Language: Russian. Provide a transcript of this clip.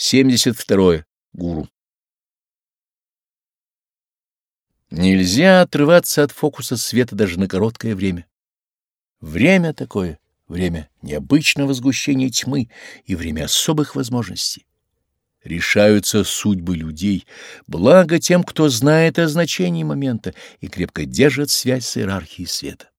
72. Гуру. Нельзя отрываться от фокуса света даже на короткое время. Время такое, время необычного сгущения тьмы и время особых возможностей. Решаются судьбы людей, благо тем, кто знает о значении момента и крепко держит связь с иерархией света.